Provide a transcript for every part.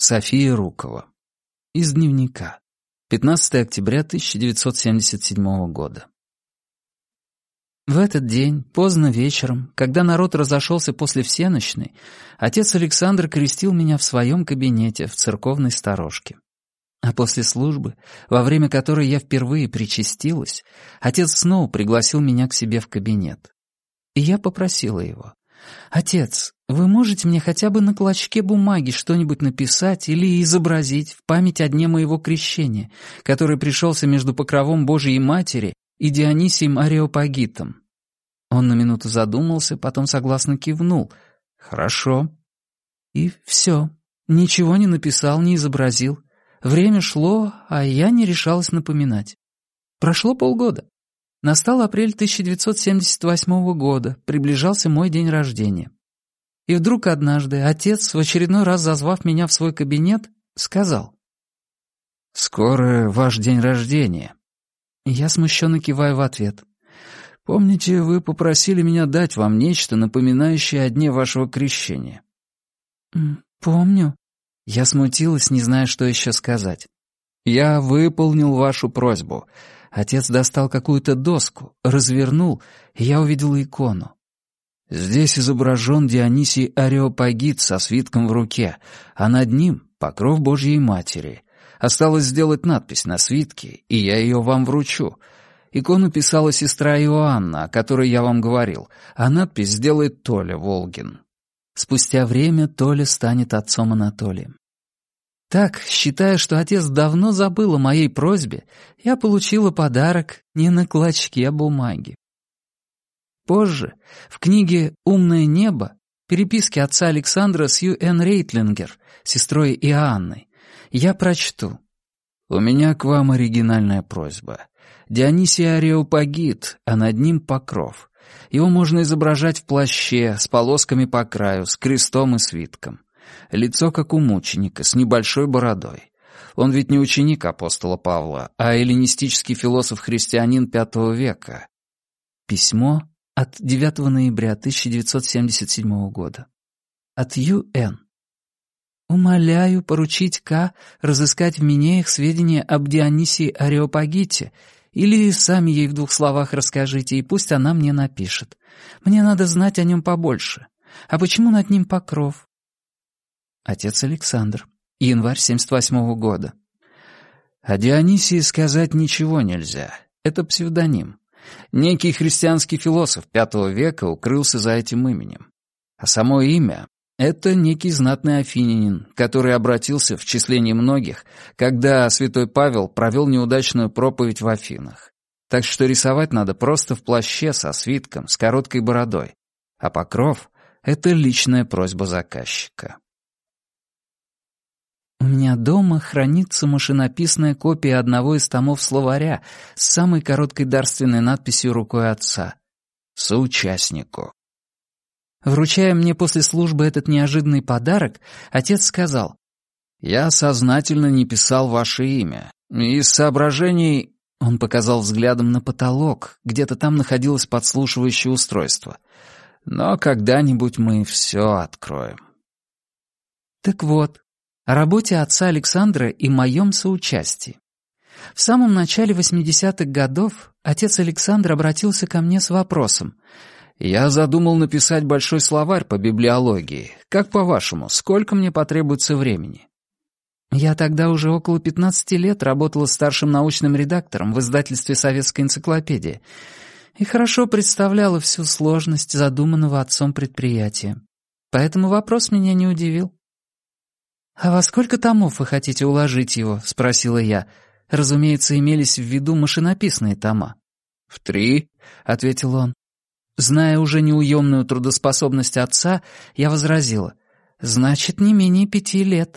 София Рукова. Из дневника. 15 октября 1977 года. В этот день, поздно вечером, когда народ разошелся после всеночной, отец Александр крестил меня в своем кабинете в церковной сторожке. А после службы, во время которой я впервые причастилась, отец снова пригласил меня к себе в кабинет. И я попросила его. «Отец, вы можете мне хотя бы на клочке бумаги что-нибудь написать или изобразить в память о дне моего крещения, который пришелся между покровом Божией Матери и Дионисием Ареопагитом?» Он на минуту задумался, потом согласно кивнул. «Хорошо». И все. Ничего не написал, не изобразил. Время шло, а я не решалась напоминать. Прошло полгода. Настал апрель 1978 года, приближался мой день рождения. И вдруг однажды отец, в очередной раз зазвав меня в свой кабинет, сказал. «Скоро ваш день рождения». Я смущенно киваю в ответ. «Помните, вы попросили меня дать вам нечто, напоминающее о дне вашего крещения?» «Помню». Я смутилась, не зная, что еще сказать. «Я выполнил вашу просьбу. Отец достал какую-то доску, развернул, и я увидел икону. Здесь изображен Дионисий Ареопагит со свитком в руке, а над ним — покров Божьей Матери. Осталось сделать надпись на свитке, и я ее вам вручу. Икону писала сестра Иоанна, о которой я вам говорил, а надпись сделает Толя Волгин. Спустя время Толя станет отцом Анатолием. Так, считая, что отец давно забыл о моей просьбе, я получила подарок не на клочке бумаги. Позже, в книге «Умное небо» переписки отца Александра с Ю. Н. Рейтлингер, сестрой Иоанной, я прочту. «У меня к вам оригинальная просьба. Дионисий Ареопагит, а над ним покров. Его можно изображать в плаще, с полосками по краю, с крестом и свитком. Лицо как у мученика, с небольшой бородой. Он ведь не ученик апостола Павла, а эллинистический философ-христианин V века. Письмо от 9 ноября 1977 года. От Ю.Н. «Умоляю поручить К. разыскать в Минеях сведения об Дионисии Ареопагите, или сами ей в двух словах расскажите, и пусть она мне напишет. Мне надо знать о нем побольше. А почему над ним покров? Отец Александр. Январь 78 -го года. О Дионисии сказать ничего нельзя. Это псевдоним. Некий христианский философ V века укрылся за этим именем. А само имя — это некий знатный афинянин, который обратился в числе немногих, когда святой Павел провел неудачную проповедь в Афинах. Так что рисовать надо просто в плаще со свитком, с короткой бородой. А покров — это личная просьба заказчика. У меня дома хранится машинописная копия одного из томов словаря с самой короткой дарственной надписью рукой отца. Соучастнику. Вручая мне после службы этот неожиданный подарок, отец сказал, «Я сознательно не писал ваше имя. Из соображений...» Он показал взглядом на потолок, где-то там находилось подслушивающее устройство. «Но когда-нибудь мы все откроем». Так вот, работе отца Александра и моем соучастии. В самом начале 80-х годов отец Александр обратился ко мне с вопросом. «Я задумал написать большой словарь по библиологии. Как по-вашему, сколько мне потребуется времени?» Я тогда уже около 15 лет работала старшим научным редактором в издательстве «Советская энциклопедия» и хорошо представляла всю сложность задуманного отцом предприятия. Поэтому вопрос меня не удивил. «А во сколько томов вы хотите уложить его?» — спросила я. Разумеется, имелись в виду машинописные тома. «В три», — ответил он. Зная уже неуемную трудоспособность отца, я возразила. «Значит, не менее пяти лет.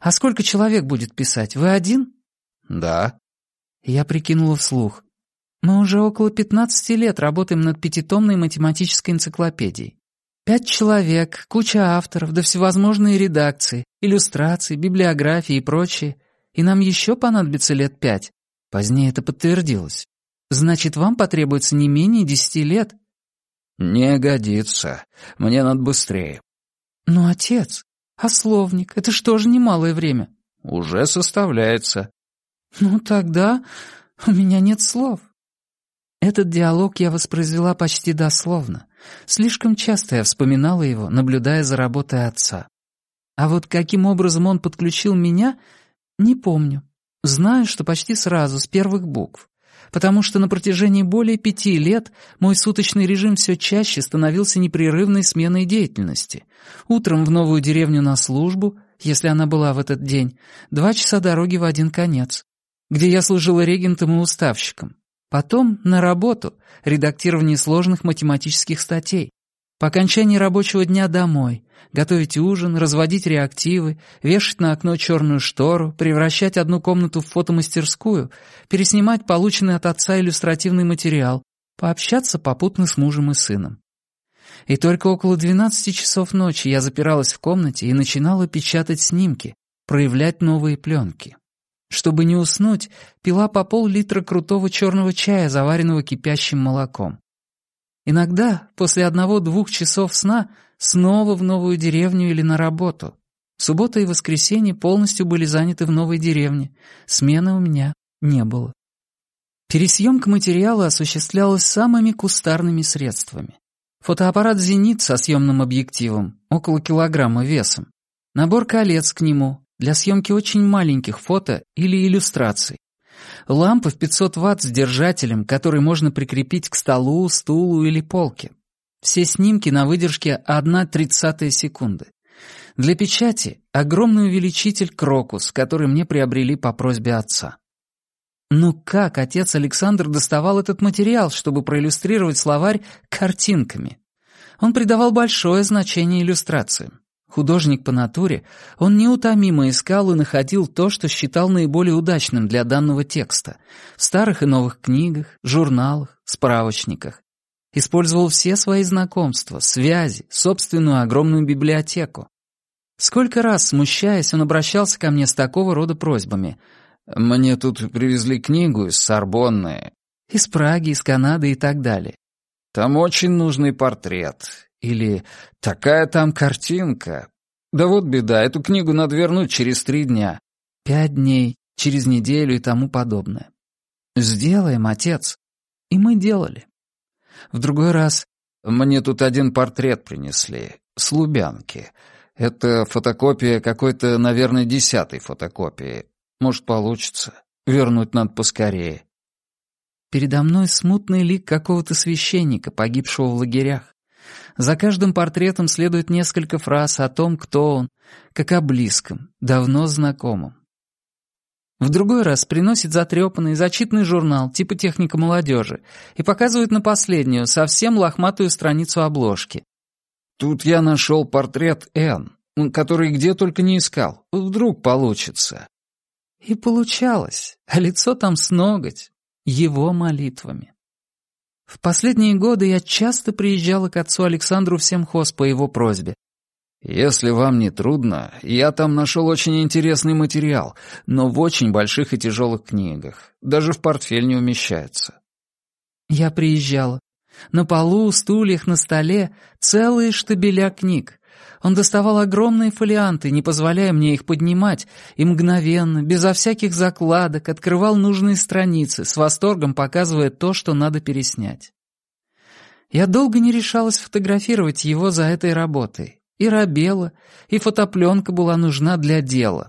А сколько человек будет писать? Вы один?» «Да». Я прикинула вслух. «Мы уже около пятнадцати лет работаем над пятитомной математической энциклопедией. Пять человек, куча авторов, да всевозможные редакции, иллюстрации, библиографии и прочее. И нам еще понадобится лет пять. Позднее это подтвердилось. Значит, вам потребуется не менее десяти лет. Не годится. Мне надо быстрее. Но, отец, «А словник? Это что же немалое время?» «Уже составляется». «Ну тогда у меня нет слов». Этот диалог я воспроизвела почти дословно. Слишком часто я вспоминала его, наблюдая за работой отца. А вот каким образом он подключил меня, не помню. Знаю, что почти сразу, с первых букв. Потому что на протяжении более пяти лет мой суточный режим все чаще становился непрерывной сменой деятельности. Утром в новую деревню на службу, если она была в этот день, два часа дороги в один конец, где я служила регентом и уставщиком. Потом на работу, редактирование сложных математических статей. По окончании рабочего дня домой, готовить ужин, разводить реактивы, вешать на окно черную штору, превращать одну комнату в фотомастерскую, переснимать полученный от отца иллюстративный материал, пообщаться попутно с мужем и сыном. И только около 12 часов ночи я запиралась в комнате и начинала печатать снимки, проявлять новые пленки. Чтобы не уснуть, пила по пол-литра крутого черного чая, заваренного кипящим молоком. Иногда, после одного-двух часов сна, снова в новую деревню или на работу. Суббота и воскресенье полностью были заняты в новой деревне. Смены у меня не было. Пересъемка материала осуществлялась самыми кустарными средствами. Фотоаппарат «Зенит» со съемным объективом, около килограмма весом. Набор колец к нему, для съемки очень маленьких фото или иллюстраций. Лампа в 500 ватт с держателем, который можно прикрепить к столу, стулу или полке. Все снимки на выдержке 1,30 секунды. Для печати огромный увеличитель «Крокус», который мне приобрели по просьбе отца. Ну как отец Александр доставал этот материал, чтобы проиллюстрировать словарь картинками? Он придавал большое значение иллюстрациям. Художник по натуре, он неутомимо искал и находил то, что считал наиболее удачным для данного текста в старых и новых книгах, журналах, справочниках. Использовал все свои знакомства, связи, собственную огромную библиотеку. Сколько раз, смущаясь, он обращался ко мне с такого рода просьбами. «Мне тут привезли книгу из Сорбонны». Из Праги, из Канады и так далее. «Там очень нужный портрет. Или «Такая там картинка». Да вот беда, эту книгу надо вернуть через три дня. Пять дней, через неделю и тому подобное. «Сделаем, отец». И мы делали. В другой раз мне тут один портрет принесли, с Лубянки. Это фотокопия какой-то, наверное, десятой фотокопии. Может, получится. Вернуть надо поскорее. Передо мной смутный лик какого-то священника, погибшего в лагерях. За каждым портретом следует несколько фраз о том, кто он, как о близком, давно знакомом. В другой раз приносит затрепанный, зачитанный журнал типа «Техника молодежи» и показывает на последнюю, совсем лохматую страницу обложки. Тут я нашел портрет Н, который где только не искал. Вдруг получится. И получалось, а лицо там с ноготь, его молитвами. В последние годы я часто приезжала к отцу Александру в Семхоз по его просьбе. «Если вам не трудно, я там нашел очень интересный материал, но в очень больших и тяжелых книгах. Даже в портфель не умещается». Я приезжала. На полу, стульях, на столе целые штабеля книг. Он доставал огромные фолианты, не позволяя мне их поднимать, и мгновенно, безо всяких закладок, открывал нужные страницы, с восторгом показывая то, что надо переснять. Я долго не решалась фотографировать его за этой работой. И робела, и фотопленка была нужна для дела.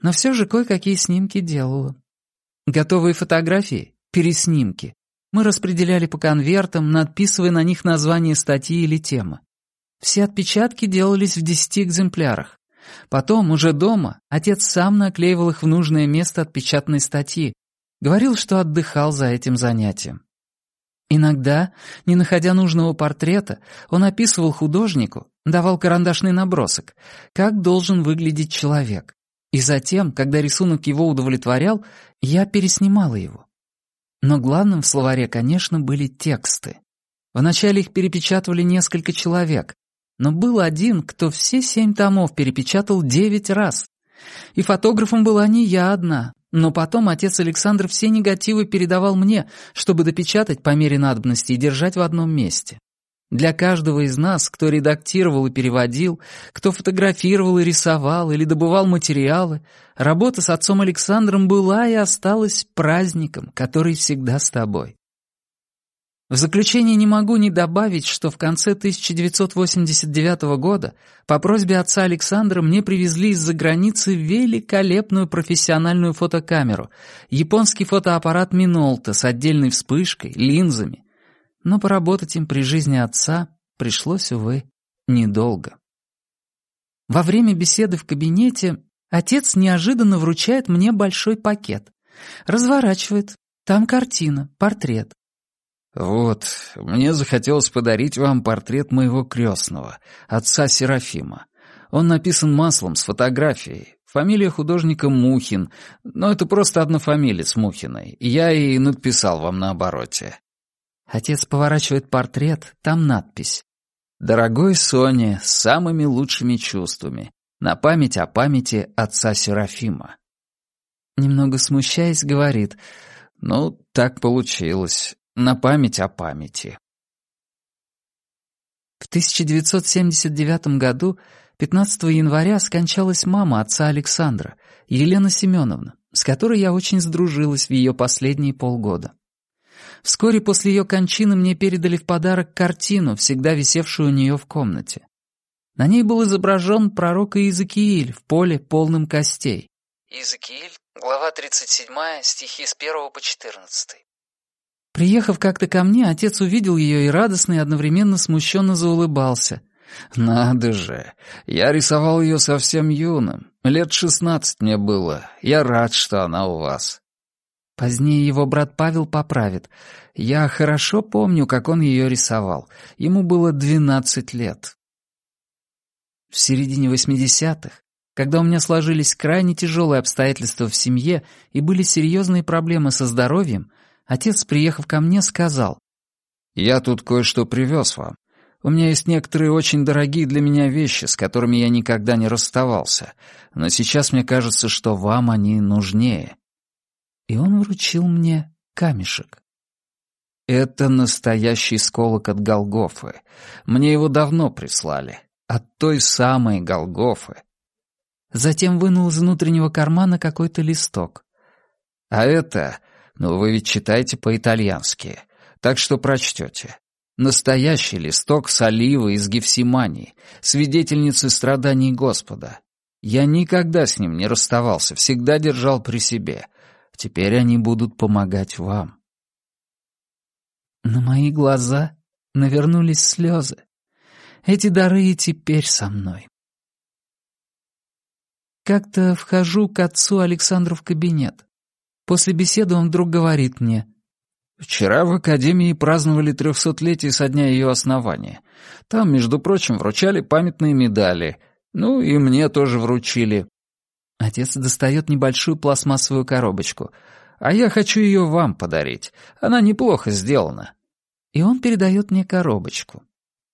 Но все же кое-какие снимки делала. Готовые фотографии, переснимки, мы распределяли по конвертам, надписывая на них название статьи или темы. Все отпечатки делались в десяти экземплярах. Потом, уже дома, отец сам наклеивал их в нужное место отпечатанной статьи. Говорил, что отдыхал за этим занятием. Иногда, не находя нужного портрета, он описывал художнику, давал карандашный набросок, как должен выглядеть человек. И затем, когда рисунок его удовлетворял, я переснимала его. Но главным в словаре, конечно, были тексты. Вначале их перепечатывали несколько человек, но был один, кто все семь томов перепечатал девять раз. И фотографом была не я одна, но потом отец Александр все негативы передавал мне, чтобы допечатать по мере надобности и держать в одном месте. Для каждого из нас, кто редактировал и переводил, кто фотографировал и рисовал или добывал материалы, работа с отцом Александром была и осталась праздником, который всегда с тобой. В заключение не могу не добавить, что в конце 1989 года по просьбе отца Александра мне привезли из-за границы великолепную профессиональную фотокамеру, японский фотоаппарат Минолта с отдельной вспышкой, линзами. Но поработать им при жизни отца пришлось, увы, недолго. Во время беседы в кабинете отец неожиданно вручает мне большой пакет. Разворачивает. Там картина, портрет. «Вот, мне захотелось подарить вам портрет моего крестного, отца Серафима. Он написан маслом с фотографией. Фамилия художника Мухин, но это просто одна фамилия с Мухиной. Я и надписал вам на обороте». Отец поворачивает портрет, там надпись. «Дорогой Соня, с самыми лучшими чувствами. На память о памяти отца Серафима». Немного смущаясь, говорит, «Ну, так получилось. На память о памяти. В 1979 году, 15 января, скончалась мама отца Александра, Елена Семеновна, с которой я очень сдружилась в ее последние полгода. Вскоре после ее кончины мне передали в подарок картину, всегда висевшую у нее в комнате. На ней был изображен пророк Иезекииль в поле, полным костей. Иезекииль, глава 37, стихи с 1 по 14. Приехав как-то ко мне, отец увидел ее и радостно и одновременно смущенно заулыбался. «Надо же! Я рисовал ее совсем юным. Лет шестнадцать мне было. Я рад, что она у вас». Позднее его брат Павел поправит. Я хорошо помню, как он ее рисовал. Ему было двенадцать лет. В середине восьмидесятых, когда у меня сложились крайне тяжелые обстоятельства в семье и были серьезные проблемы со здоровьем, Отец, приехав ко мне, сказал, «Я тут кое-что привез вам. У меня есть некоторые очень дорогие для меня вещи, с которыми я никогда не расставался, но сейчас мне кажется, что вам они нужнее». И он вручил мне камешек. Это настоящий сколок от Голгофы. Мне его давно прислали. От той самой Голгофы. Затем вынул из внутреннего кармана какой-то листок. А это но вы ведь читаете по-итальянски, так что прочтете. Настоящий листок с оливы из Гефсимании, свидетельницы страданий Господа. Я никогда с ним не расставался, всегда держал при себе. Теперь они будут помогать вам. На мои глаза навернулись слезы. Эти дары и теперь со мной. Как-то вхожу к отцу Александру в кабинет. После беседы он вдруг говорит мне. «Вчера в Академии праздновали трехсотлетие со дня ее основания. Там, между прочим, вручали памятные медали. Ну, и мне тоже вручили». Отец достает небольшую пластмассовую коробочку. «А я хочу ее вам подарить. Она неплохо сделана». И он передает мне коробочку.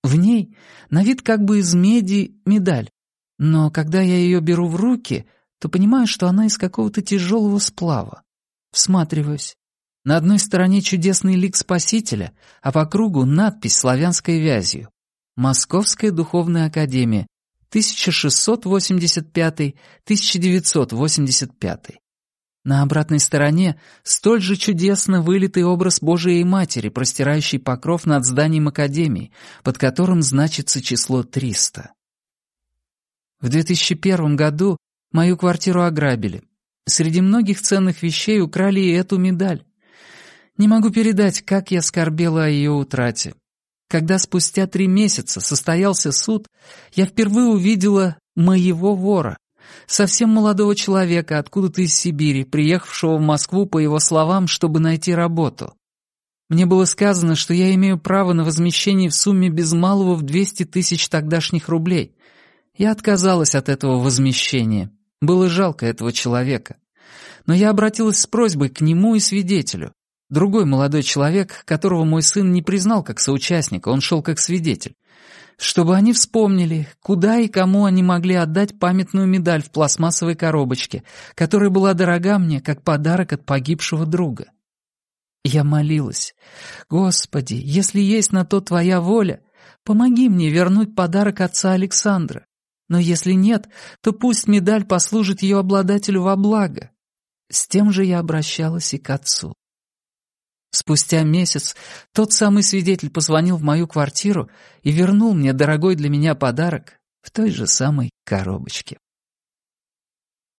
В ней, на вид как бы из меди, медаль. Но когда я ее беру в руки, то понимаю, что она из какого-то тяжелого сплава. Всматриваюсь. На одной стороне чудесный лик Спасителя, а по кругу надпись славянской вязью. Московская духовная академия, 1685-1985. На обратной стороне столь же чудесно вылитый образ Божией Матери, простирающий покров над зданием Академии, под которым значится число 300. В 2001 году мою квартиру ограбили. Среди многих ценных вещей украли и эту медаль. Не могу передать, как я скорбела о ее утрате. Когда спустя три месяца состоялся суд, я впервые увидела моего вора, совсем молодого человека откуда-то из Сибири, приехавшего в Москву, по его словам, чтобы найти работу. Мне было сказано, что я имею право на возмещение в сумме без малого в 200 тысяч тогдашних рублей. Я отказалась от этого возмещения. Было жалко этого человека. Но я обратилась с просьбой к нему и свидетелю. Другой молодой человек, которого мой сын не признал как соучастника, он шел как свидетель. Чтобы они вспомнили, куда и кому они могли отдать памятную медаль в пластмассовой коробочке, которая была дорога мне, как подарок от погибшего друга. Я молилась. «Господи, если есть на то Твоя воля, помоги мне вернуть подарок отца Александра. Но если нет, то пусть медаль послужит ее обладателю во благо. С тем же я обращалась и к отцу. Спустя месяц тот самый свидетель позвонил в мою квартиру и вернул мне дорогой для меня подарок в той же самой коробочке.